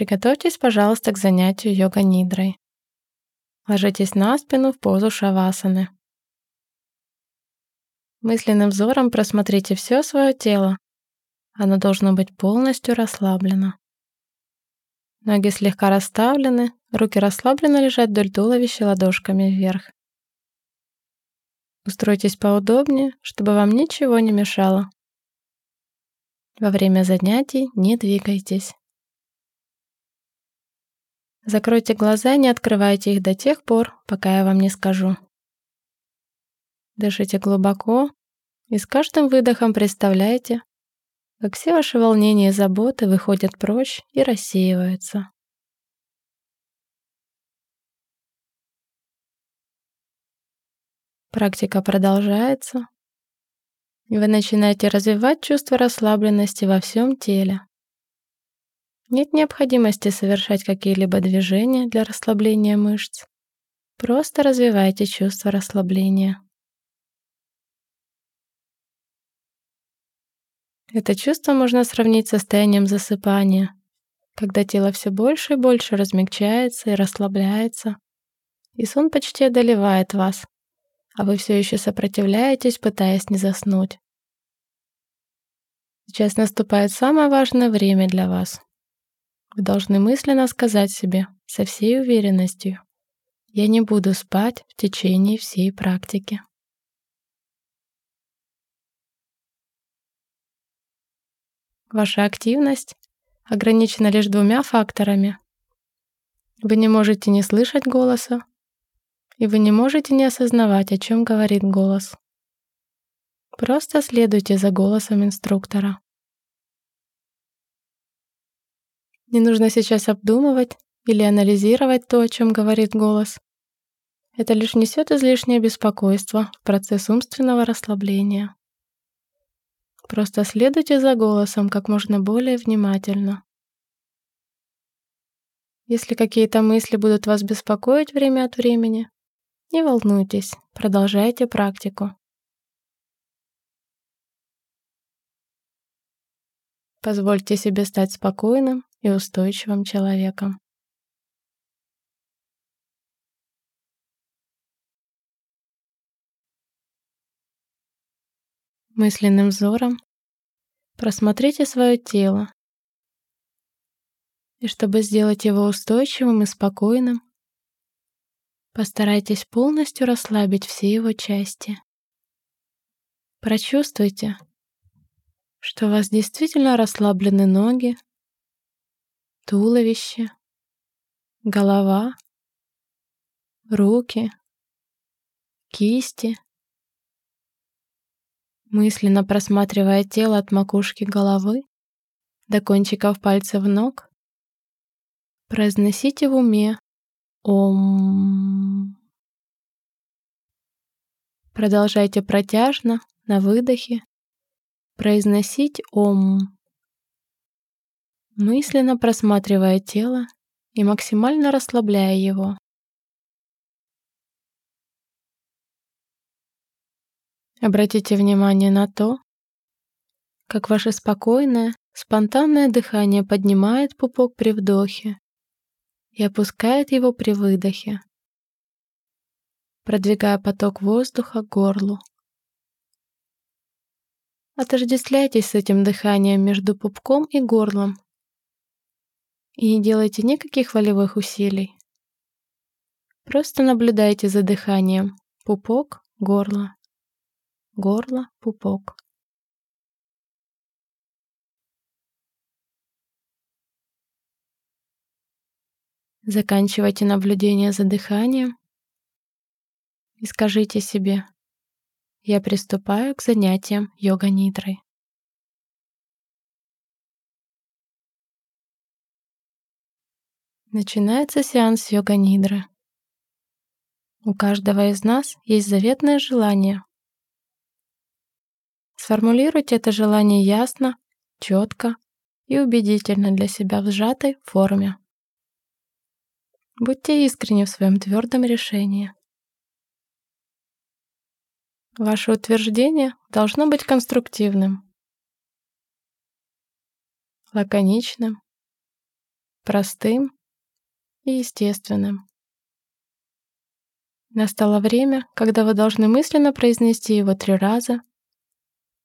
Приготовьтесь, пожалуйста, к занятию йога-нидрой. Ложитесь на спину в позу шавасаны. Мысленным взором просмотрите все свое тело. Оно должно быть полностью расслаблено. Ноги слегка расставлены, руки расслабленно лежат вдоль туловища ладошками вверх. Устройтесь поудобнее, чтобы вам ничего не мешало. Во время занятий не двигайтесь. Закройте глаза и не открывайте их до тех пор, пока я вам не скажу. Дышите глубоко и с каждым выдохом представляйте, как все ваши волнения и заботы выходят прочь и рассеиваются. Практика продолжается, и вы начинаете развивать чувство расслабленности во всем теле. Нет необходимости совершать какие-либо движения для расслабления мышц. Просто развивайте чувство расслабления. Это чувство можно сравнить с состоянием засыпания, когда тело все больше и больше размягчается и расслабляется, и сон почти одолевает вас, а вы все еще сопротивляетесь, пытаясь не заснуть. Сейчас наступает самое важное время для вас. Вы должны мысленно сказать себе со всей уверенностью «Я не буду спать в течение всей практики». Ваша активность ограничена лишь двумя факторами. Вы не можете не слышать голоса, и вы не можете не осознавать, о чем говорит голос. Просто следуйте за голосом инструктора. Не нужно сейчас обдумывать или анализировать то, о чем говорит голос. Это лишь несет излишнее беспокойство в процесс умственного расслабления. Просто следуйте за голосом как можно более внимательно. Если какие-то мысли будут вас беспокоить время от времени, не волнуйтесь, продолжайте практику. Позвольте себе стать спокойным и устойчивым человеком. Мысленным взором просмотрите свое тело. И чтобы сделать его устойчивым и спокойным, постарайтесь полностью расслабить все его части. Прочувствуйте, что у вас действительно расслаблены ноги, туловище, голова, руки, кисти. Мысленно просматривая тело от макушки головы до кончиков пальцев ног, произносите в уме «Ом». Продолжайте протяжно на выдохе произносить «Ом» мысленно просматривая тело и максимально расслабляя его. Обратите внимание на то, как ваше спокойное, спонтанное дыхание поднимает пупок при вдохе и опускает его при выдохе, продвигая поток воздуха к горлу. Отождествляйтесь с этим дыханием между пупком и горлом и не делайте никаких волевых усилий. Просто наблюдайте за дыханием. Пупок, горло. Горло, пупок. Заканчивайте наблюдение за дыханием и скажите себе «Я приступаю к занятиям йога-нидрой». Начинается сеанс йога-нидры. У каждого из нас есть заветное желание. Сформулируйте это желание ясно, четко и убедительно для себя в сжатой форме. Будьте искренни в своем твердом решении. Ваше утверждение должно быть конструктивным, лаконичным простым и естественным. Настало время, когда вы должны мысленно произнести его три раза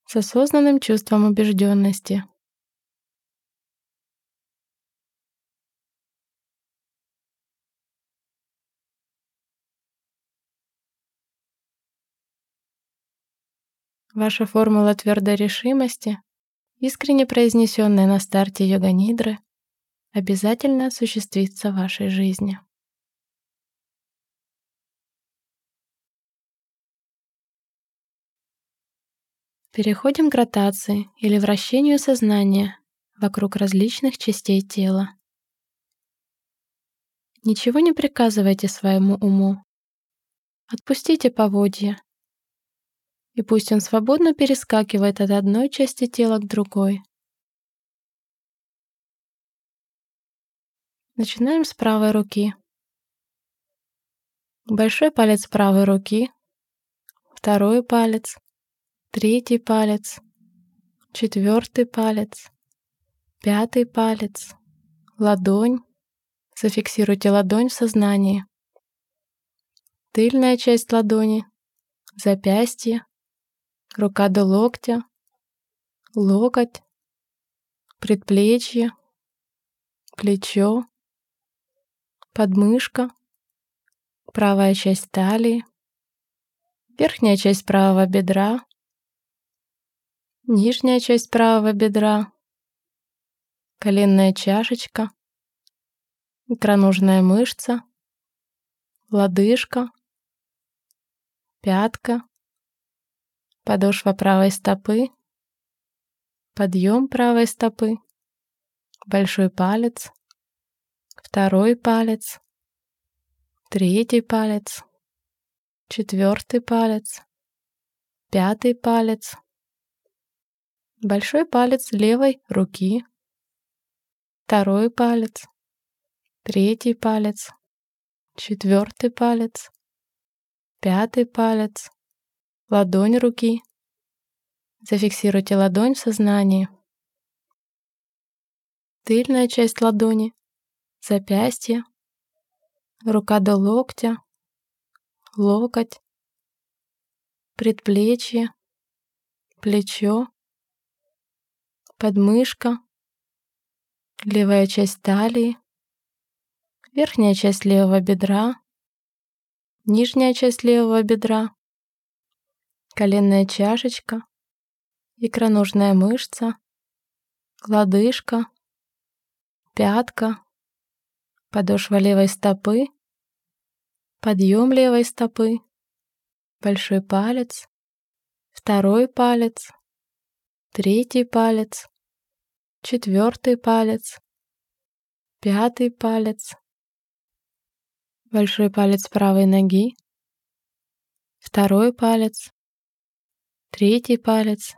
с осознанным чувством убежденности. Ваша формула твердой решимости, искренне произнесенная на старте йога-нидры, обязательно осуществится в вашей жизни. Переходим к ротации или вращению сознания вокруг различных частей тела. Ничего не приказывайте своему уму. Отпустите поводья и пусть он свободно перескакивает от одной части тела к другой. Начинаем с правой руки. Большой палец правой руки, второй палец, третий палец, четвертый палец, пятый палец, ладонь. Зафиксируйте ладонь в сознании. Тыльная часть ладони, запястье, рука до локтя, локоть, предплечье, плечо, подмышка, правая часть талии, верхняя часть правого бедра, нижняя часть правого бедра, коленная чашечка, икроножная мышца, лодыжка, пятка, подошва правой стопы, подъем правой стопы, большой палец, второй палец, третий палец, четвертый палец, пятый палец, большой палец левой руки, второй палец, третий палец, четвертый палец, пятый палец, ладонь руки. Зафиксируйте ладонь в сознании. Тыльная часть ладони, запястье, рука до локтя, локоть, предплечье, плечо, подмышка, левая часть талии, верхняя часть левого бедра, нижняя часть левого бедра, коленная чашечка, икроножная мышца, лодыжка, пятка, подошва левой стопы, подъем левой стопы, большой палец, второй палец, третий палец, четвертый палец, пятый палец, большой палец правой ноги, второй палец, третий палец,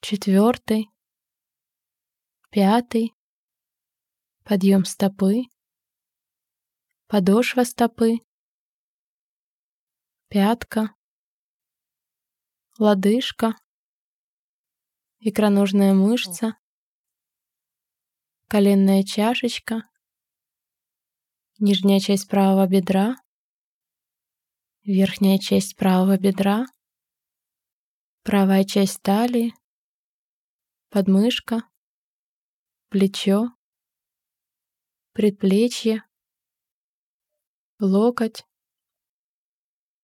четвертый, пятый, подъем стопы, подошва стопы, пятка, лодыжка, икроножная мышца, коленная чашечка, нижняя часть правого бедра, верхняя часть правого бедра, правая часть талии, подмышка, плечо, предплечье, локоть,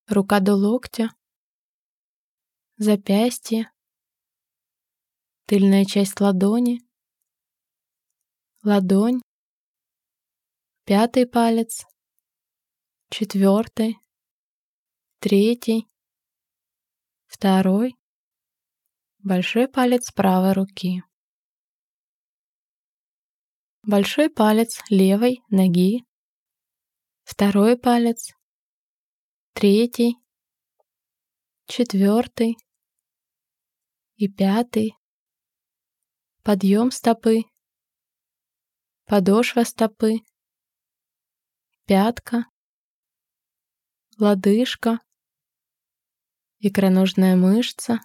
рука до локтя, запястье, тыльная часть ладони, ладонь, пятый палец, четвертый, третий, второй, Большой палец правой руки. Большой палец левой ноги. Второй палец. Третий. Четвертый. И пятый. Подъем стопы. Подошва стопы. Пятка. Лодыжка. Икроножная мышца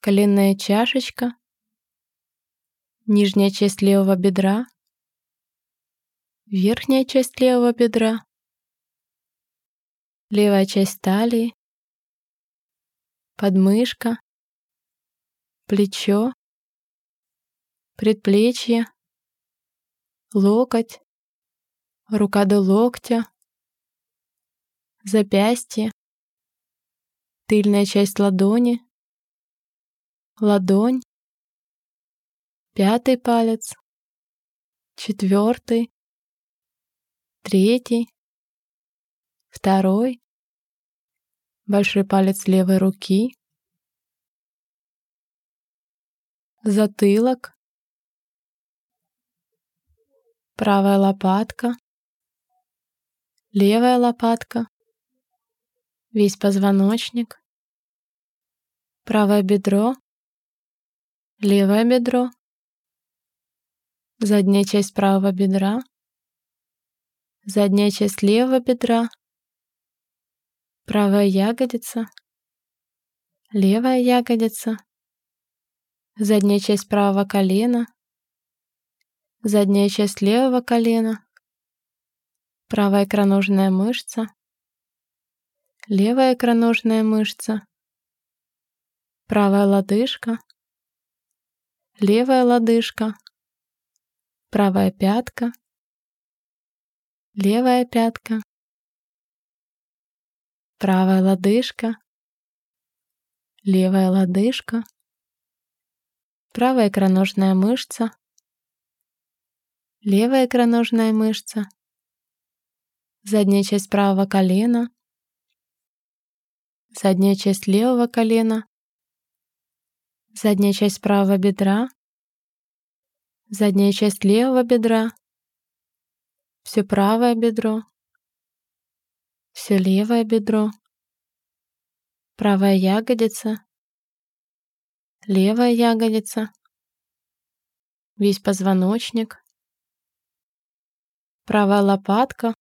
коленная чашечка, нижняя часть левого бедра, верхняя часть левого бедра, левая часть талии, подмышка, плечо, предплечье, локоть, рука до локтя, запястье, тыльная часть ладони, ладонь, пятый палец, четвертый, третий, второй, большой палец левой руки, затылок, правая лопатка, левая лопатка, весь позвоночник, правое бедро, левое бедро, задняя часть правого бедра, задняя часть левого бедра, правая ягодица, левая ягодица, задняя часть правого колена, задняя часть левого колена, правая икроножная мышца, левая икроножная мышца, правая лодыжка, левая лодыжка, правая пятка, левая пятка, правая лодыжка, левая лодыжка, правая икроножная мышца, левая икроножная мышца, задняя часть правого колена, задняя часть левого колена, задняя часть правого бедра, задняя часть левого бедра, все правое бедро, все левое бедро, правая ягодица, левая ягодица, весь позвоночник, правая лопатка,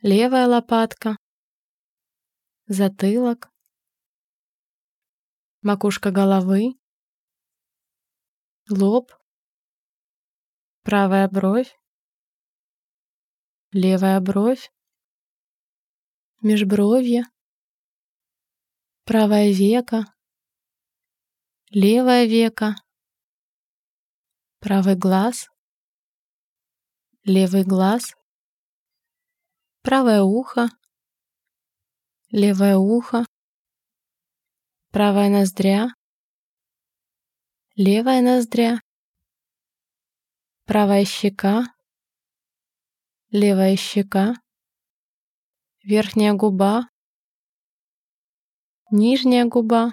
левая лопатка, затылок, макушка головы, лоб, правая бровь, левая бровь, межбровье, правое веко, левое веко, правый глаз, левый глаз, правое ухо, левое ухо, правая ноздря, левая ноздря, правая щека, левая щека, верхняя губа, нижняя губа,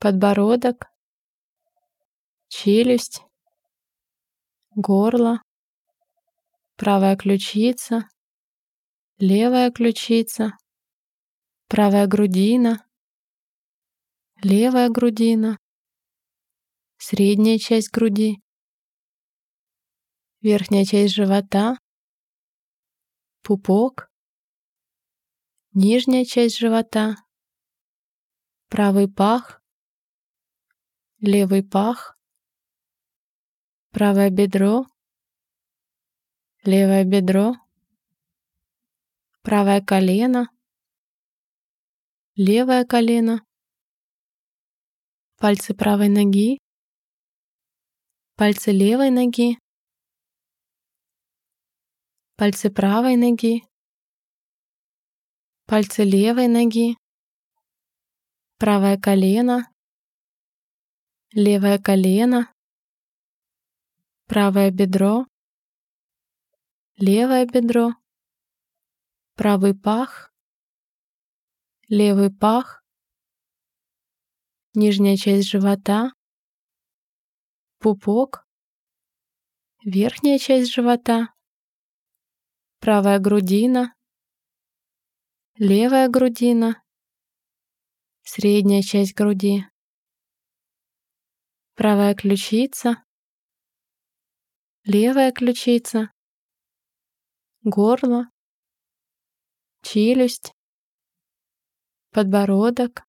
подбородок, челюсть, горло, правая ключица, левая ключица, правая грудина, левая грудина, средняя часть груди, верхняя часть живота, пупок, нижняя часть живота, правый пах, левый пах, правое бедро, левое бедро, правое колено, левое колено, пальцы правой ноги, пальцы левой ноги, пальцы правой ноги, пальцы левой ноги, правое колено, левое колено, правое бедро, левое бедро, правый пах, левый пах, нижняя часть живота, пупок, верхняя часть живота, правая грудина, левая грудина, средняя часть груди, правая ключица, левая ключица, горло, челюсть, подбородок,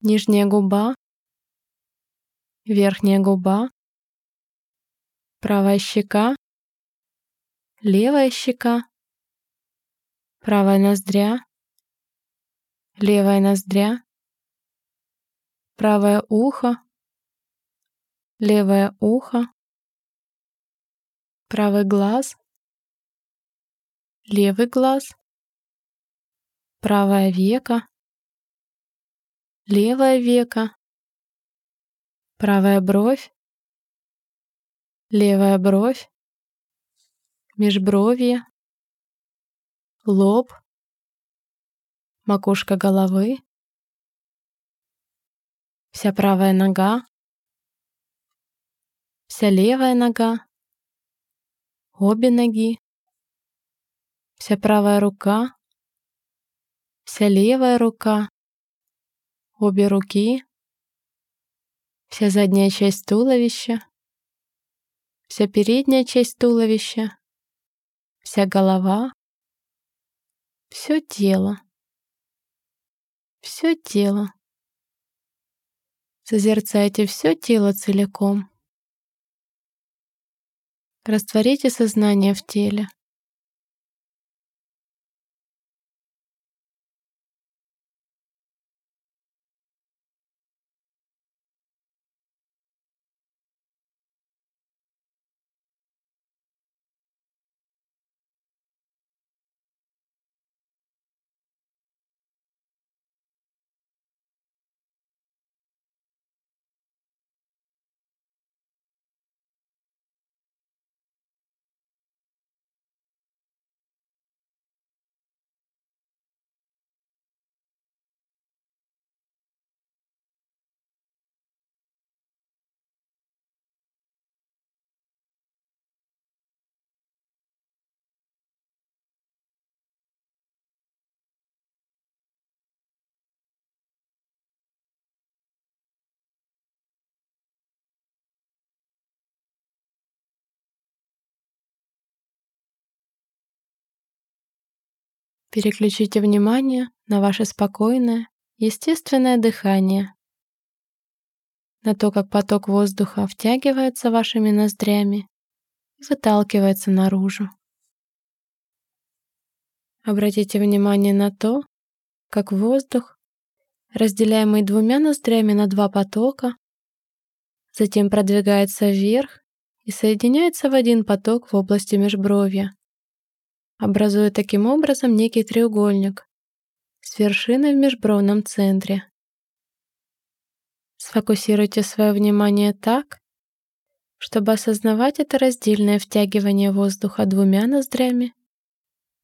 нижняя губа, верхняя губа, правая щека, левая щека, правая ноздря, левая ноздря, правое ухо, левое ухо, правый глаз, левый глаз, правое веко, левое веко, правая бровь, левая бровь, межбровье, лоб, макушка головы, вся правая нога, вся левая нога, обе ноги, вся правая рука, вся левая рука, обе руки, вся задняя часть туловища, вся передняя часть туловища, вся голова, все тело, все тело. Созерцайте все тело целиком. Растворите сознание в теле. Переключите внимание на ваше спокойное, естественное дыхание, на то, как поток воздуха втягивается вашими ноздрями и выталкивается наружу. Обратите внимание на то, как воздух, разделяемый двумя ноздрями на два потока, затем продвигается вверх и соединяется в один поток в области межбровья, образуя таким образом некий треугольник с вершиной в межбровном центре. Сфокусируйте свое внимание так, чтобы осознавать это раздельное втягивание воздуха двумя ноздрями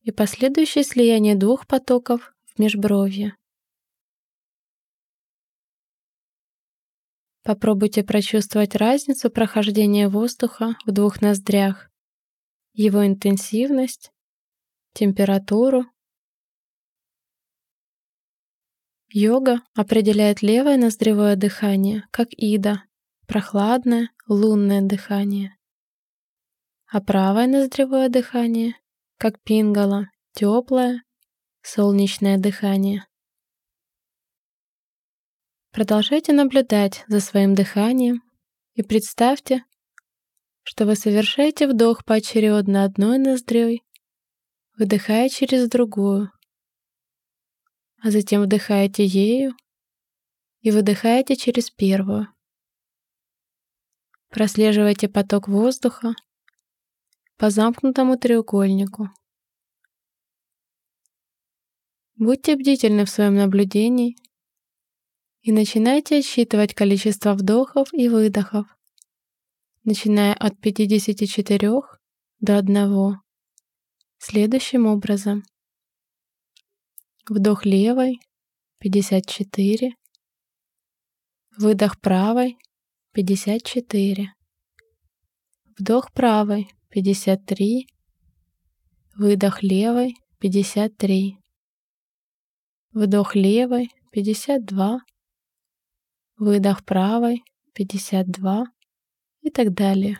и последующее слияние двух потоков в межбровье. Попробуйте прочувствовать разницу прохождения воздуха в двух ноздрях, его интенсивность температуру. Йога определяет левое ноздревое дыхание как ида, прохладное лунное дыхание, а правое ноздревое дыхание как пингала, теплое солнечное дыхание. Продолжайте наблюдать за своим дыханием и представьте, что вы совершаете вдох поочередно одной ноздрёй выдыхая через другую, а затем вдыхаете ею и выдыхаете через первую. Прослеживайте поток воздуха по замкнутому треугольнику. Будьте бдительны в своем наблюдении и начинайте отсчитывать количество вдохов и выдохов, начиная от 54 до 1 следующим образом. Вдох левой 54, выдох правой 54, вдох правой 53, выдох левой 53, вдох левой 52, выдох правой 52 и так далее.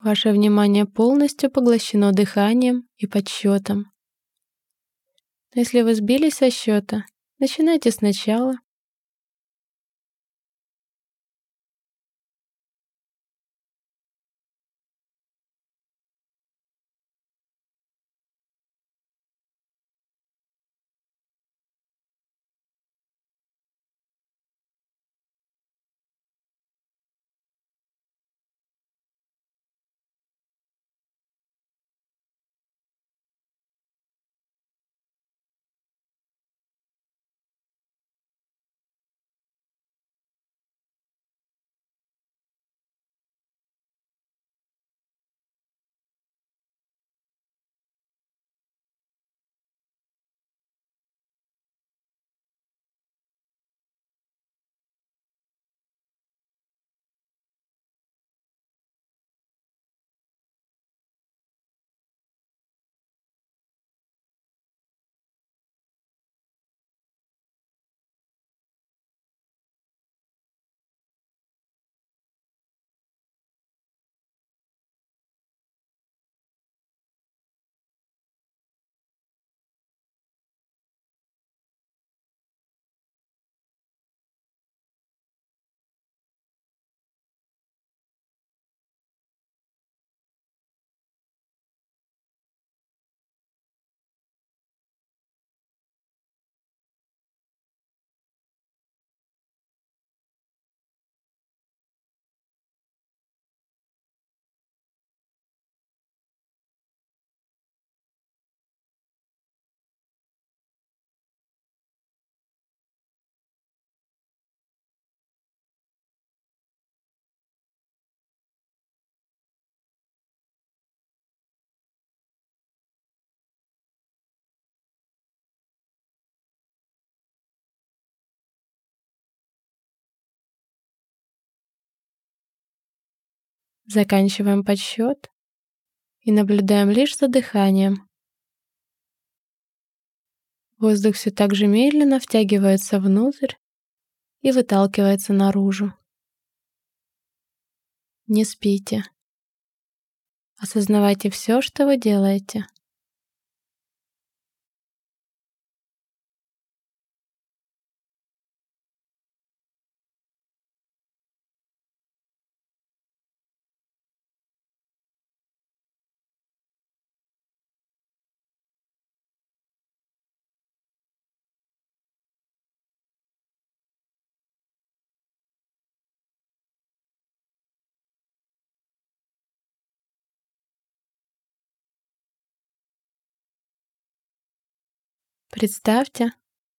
Ваше внимание полностью поглощено дыханием и подсчетом. Но если вы сбились со счета, начинайте сначала. Заканчиваем подсчет и наблюдаем лишь за дыханием. Воздух все так же медленно втягивается внутрь и выталкивается наружу. Не спите. Осознавайте все, что вы делаете. Представьте,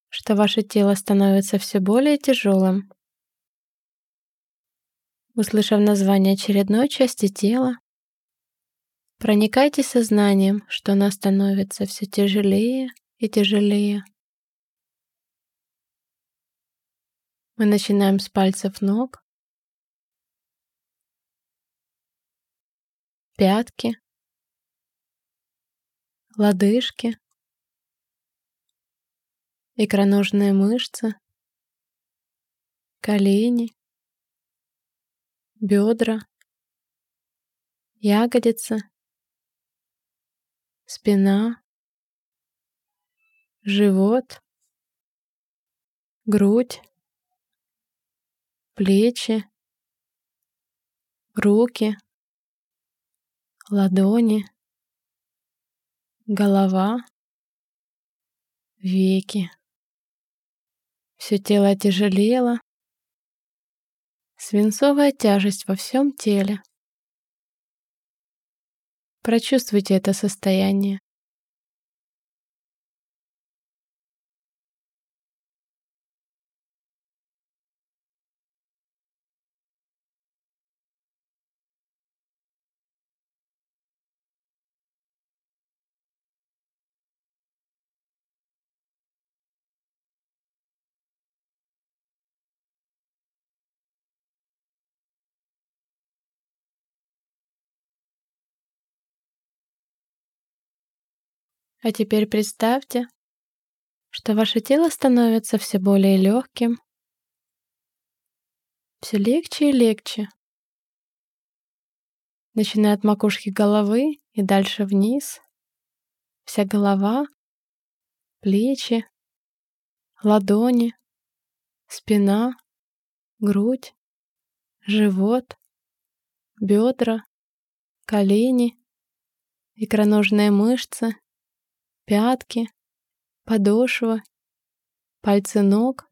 что ваше тело становится все более тяжелым. Услышав название очередной части тела, проникайте сознанием, что она становится все тяжелее и тяжелее. Мы начинаем с пальцев ног, пятки, лодыжки, икроножные мышцы, колени, бедра, ягодицы, спина, живот, грудь, плечи, руки, ладони, голова, веки. Все тело тяжелело, свинцовая тяжесть во всем теле. Прочувствуйте это состояние. А теперь представьте, что ваше тело становится все более легким, все легче и легче. начиная от макушки головы и дальше вниз. Вся голова, плечи, ладони, спина, грудь, живот, бедра, колени, икроножные мышцы, пятки, подошва, пальцы ног.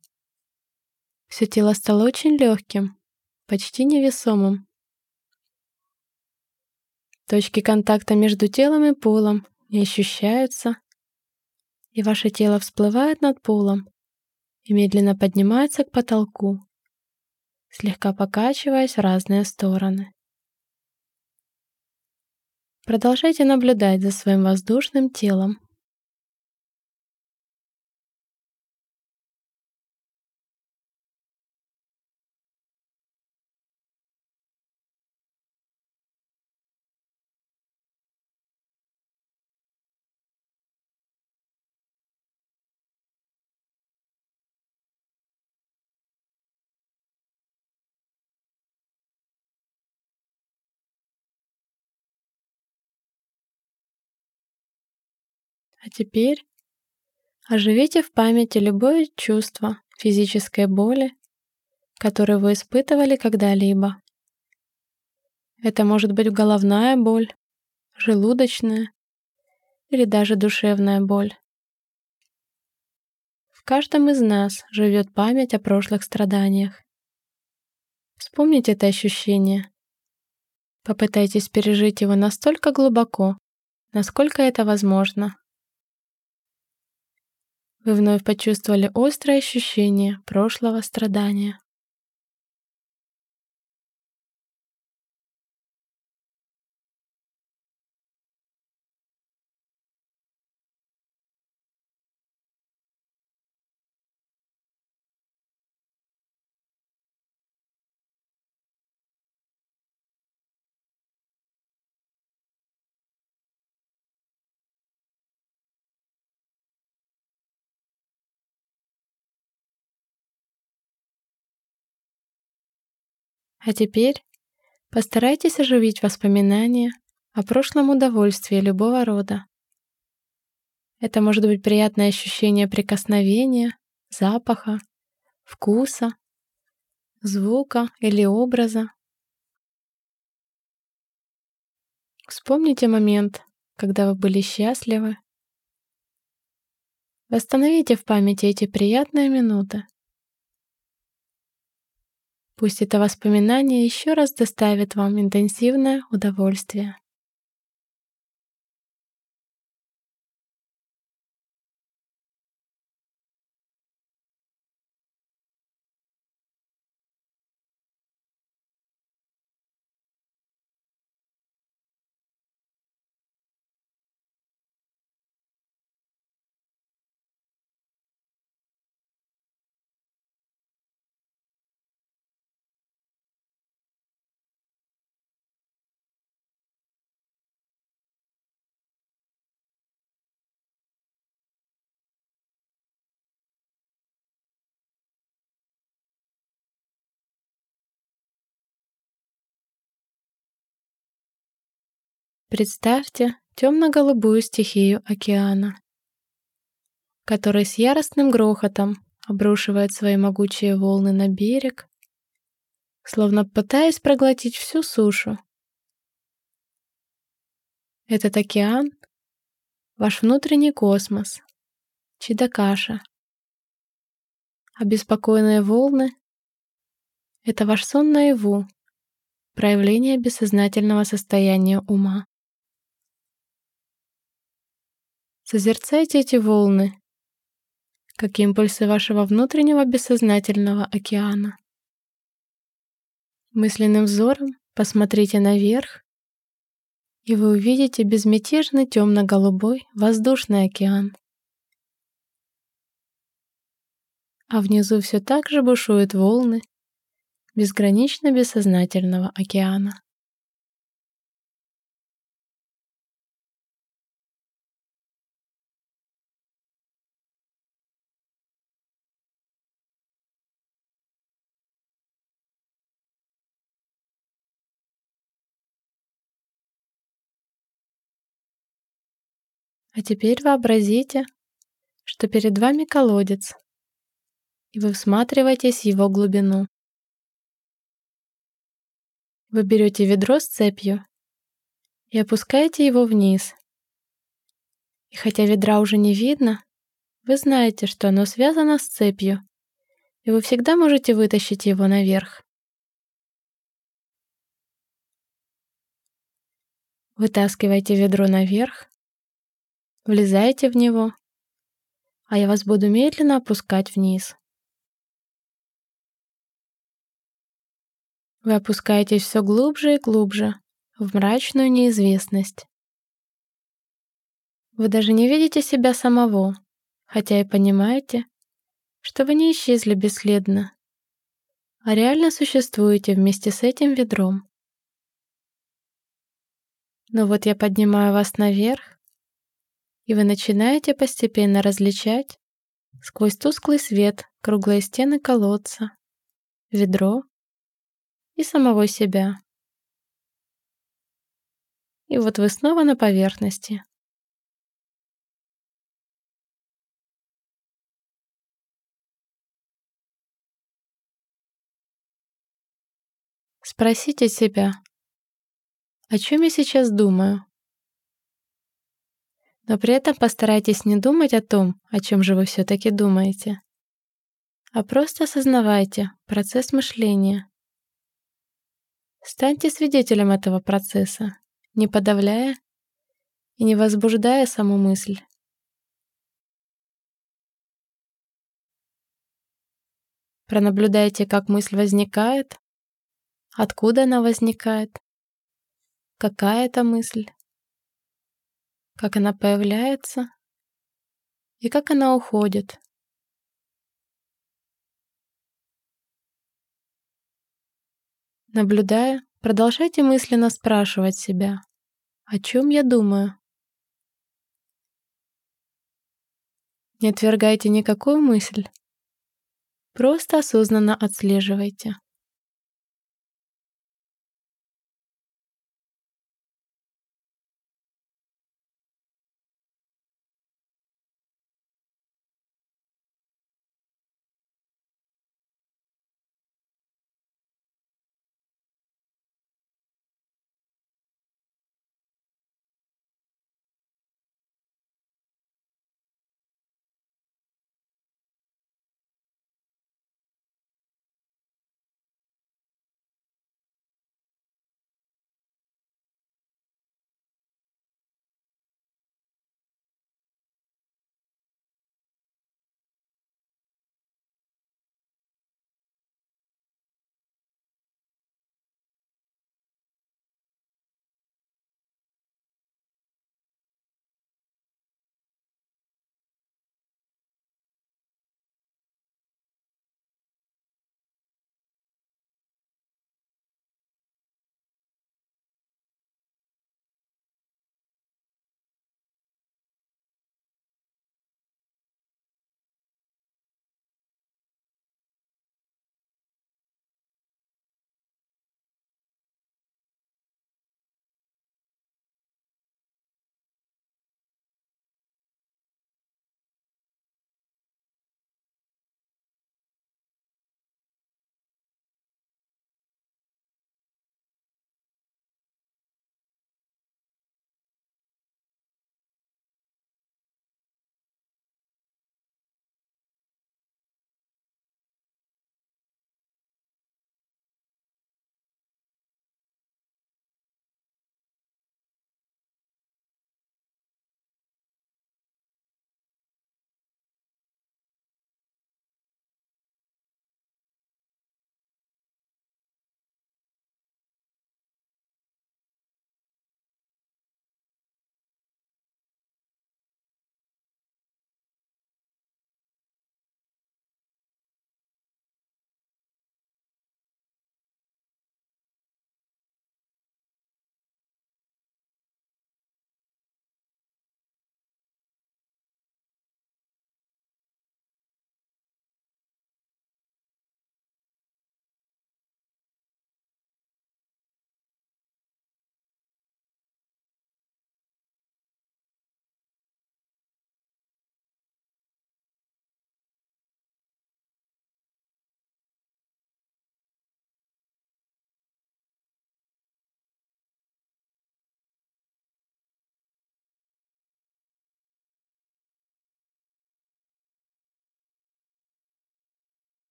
Все тело стало очень легким, почти невесомым. Точки контакта между телом и полом не ощущаются, и ваше тело всплывает над полом и медленно поднимается к потолку, слегка покачиваясь в разные стороны. Продолжайте наблюдать за своим воздушным телом. А теперь оживите в памяти любое чувство физической боли, которое вы испытывали когда-либо. Это может быть головная боль, желудочная или даже душевная боль. В каждом из нас живет память о прошлых страданиях. Вспомните это ощущение. Попытайтесь пережить его настолько глубоко, насколько это возможно. Вы вновь почувствовали острое ощущение прошлого страдания. А теперь постарайтесь оживить воспоминания о прошлом удовольствии любого рода. Это может быть приятное ощущение прикосновения, запаха, вкуса, звука или образа. Вспомните момент, когда вы были счастливы. Восстановите в памяти эти приятные минуты. Пусть это воспоминание еще раз доставит вам интенсивное удовольствие. Представьте темно-голубую стихию океана, который с яростным грохотом обрушивает свои могучие волны на берег, словно пытаясь проглотить всю сушу. Этот океан — ваш внутренний космос, Чидакаша. Обеспокоенные волны — это ваш сон наяву, проявление бессознательного состояния ума. Созерцайте эти волны, как импульсы вашего внутреннего бессознательного океана. Мысленным взором посмотрите наверх, и вы увидите безмятежный темно-голубой воздушный океан. А внизу все так же бушуют волны безгранично бессознательного океана. А теперь вообразите, что перед вами колодец, и вы всматриваетесь в его глубину. Вы берете ведро с цепью и опускаете его вниз. И хотя ведра уже не видно, вы знаете, что оно связано с цепью, и вы всегда можете вытащить его наверх. Вытаскивайте ведро наверх, влезаете в него, а я вас буду медленно опускать вниз. Вы опускаетесь все глубже и глубже в мрачную неизвестность. Вы даже не видите себя самого, хотя и понимаете, что вы не исчезли бесследно, а реально существуете вместе с этим ведром. Но вот я поднимаю вас наверх, и вы начинаете постепенно различать сквозь тусклый свет круглые стены колодца, ведро и самого себя. И вот вы снова на поверхности. Спросите себя, о чем я сейчас думаю? Но при этом постарайтесь не думать о том, о чем же вы все-таки думаете, а просто осознавайте процесс мышления. Станьте свидетелем этого процесса, не подавляя и не возбуждая саму мысль. Пронаблюдайте, как мысль возникает, откуда она возникает, какая это мысль, как она появляется и как она уходит. Наблюдая, продолжайте мысленно спрашивать себя, о чем я думаю. Не отвергайте никакую мысль, просто осознанно отслеживайте.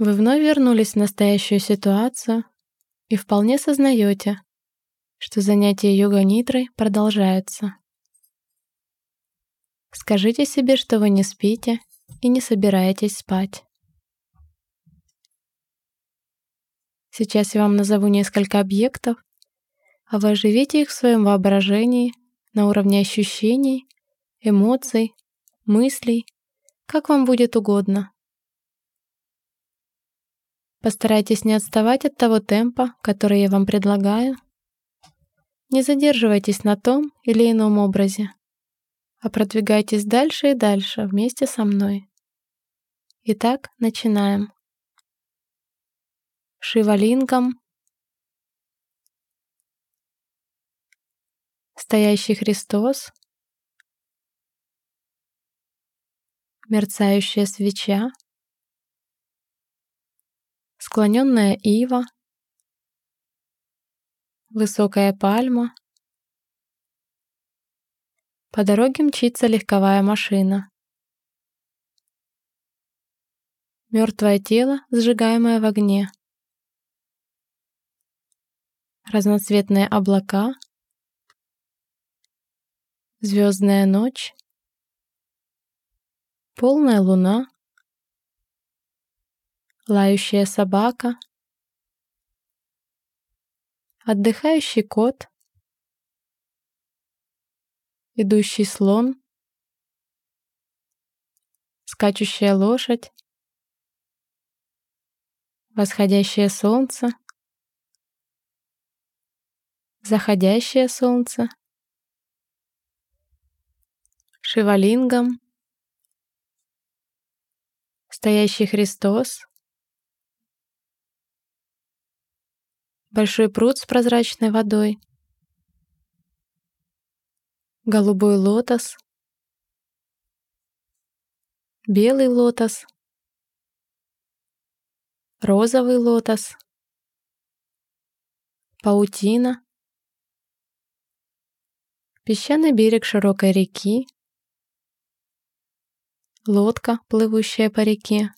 Вы вновь вернулись в настоящую ситуацию и вполне сознаете, что занятие йога-нидрой продолжается. Скажите себе, что вы не спите и не собираетесь спать. Сейчас я вам назову несколько объектов, а вы оживите их в своем воображении на уровне ощущений, эмоций, мыслей, как вам будет угодно. Постарайтесь не отставать от того темпа, который я вам предлагаю. Не задерживайтесь на том или ином образе, а продвигайтесь дальше и дальше вместе со мной. Итак, начинаем. Шивалингам, стоящий Христос, мерцающая свеча, склоненная ива, высокая пальма. По дороге мчится легковая машина. Мертвое тело, сжигаемое в огне. Разноцветные облака. Звездная ночь. Полная луна лающая собака, отдыхающий кот, идущий слон, скачущая лошадь, восходящее солнце, заходящее солнце, шивалингом, стоящий Христос, большой пруд с прозрачной водой, голубой лотос, белый лотос, розовый лотос, паутина, песчаный берег широкой реки, лодка, плывущая по реке,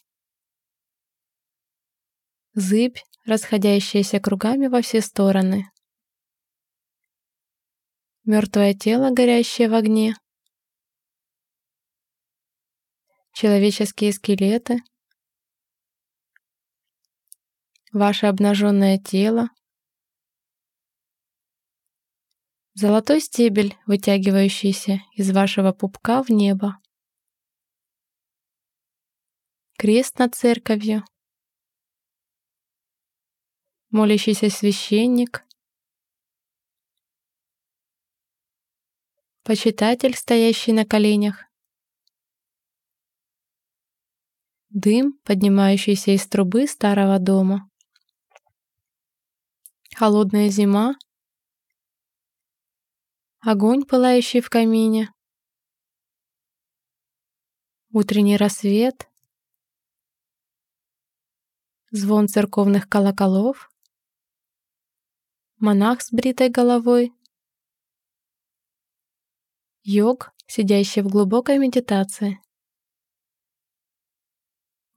зыбь, расходящиеся кругами во все стороны. Мертвое тело, горящее в огне. Человеческие скелеты. Ваше обнаженное тело. Золотой стебель, вытягивающийся из вашего пупка в небо. Крест над церковью молящийся священник, почитатель, стоящий на коленях, дым, поднимающийся из трубы старого дома, холодная зима, огонь, пылающий в камине, утренний рассвет, звон церковных колоколов, монах с бритой головой, йог, сидящий в глубокой медитации,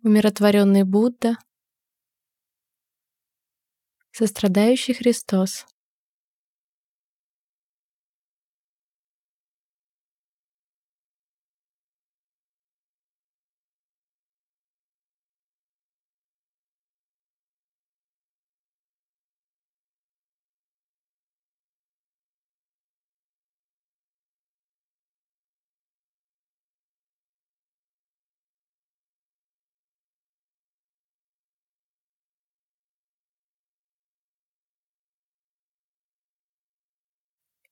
умиротворенный Будда, сострадающий Христос.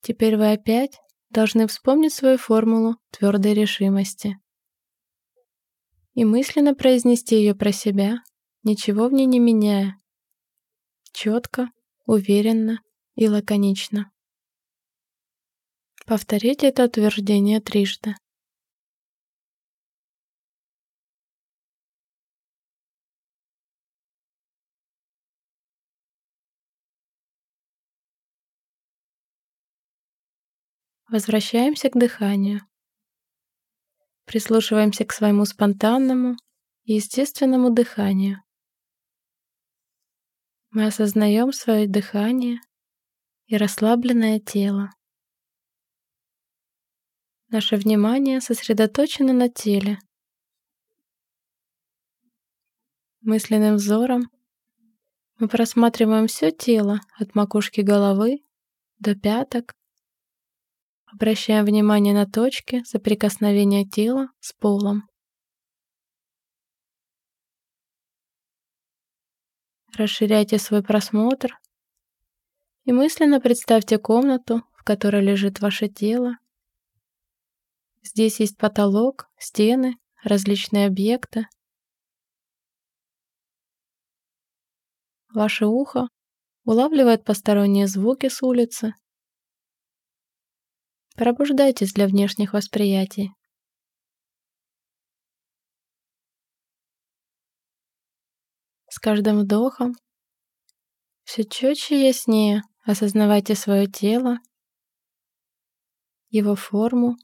Теперь вы опять должны вспомнить свою формулу твердой решимости и мысленно произнести ее про себя, ничего в ней не меняя. Четко, уверенно и лаконично. Повторите это утверждение трижды. Возвращаемся к дыханию. Прислушиваемся к своему спонтанному и естественному дыханию. Мы осознаем свое дыхание и расслабленное тело. Наше внимание сосредоточено на теле. Мысленным взором мы просматриваем все тело от макушки головы до пяток, обращаем внимание на точки соприкосновения тела с полом. Расширяйте свой просмотр и мысленно представьте комнату, в которой лежит ваше тело. Здесь есть потолок, стены, различные объекты, Ваше ухо улавливает посторонние звуки с улицы. Пробуждайтесь для внешних восприятий. С каждым вдохом все четче и яснее осознавайте свое тело, его форму,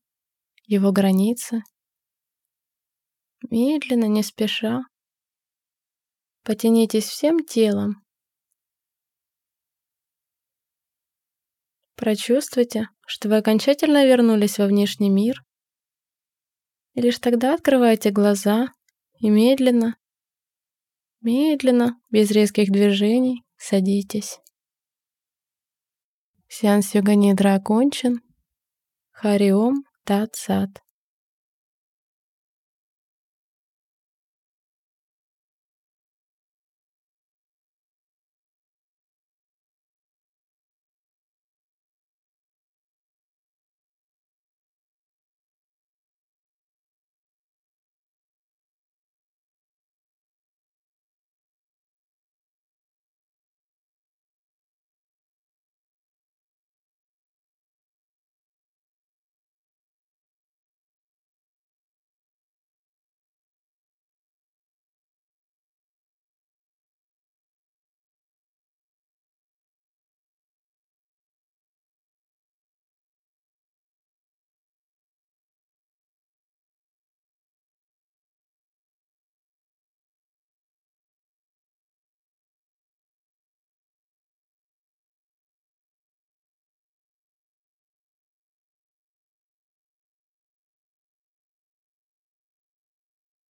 его границы. Медленно, не спеша, Потянитесь всем телом. Прочувствуйте, что вы окончательно вернулись во внешний мир. И лишь тогда открывайте глаза и медленно, медленно, без резких движений, садитесь. Сеанс йога-нидра окончен. Хариом Тат Сат.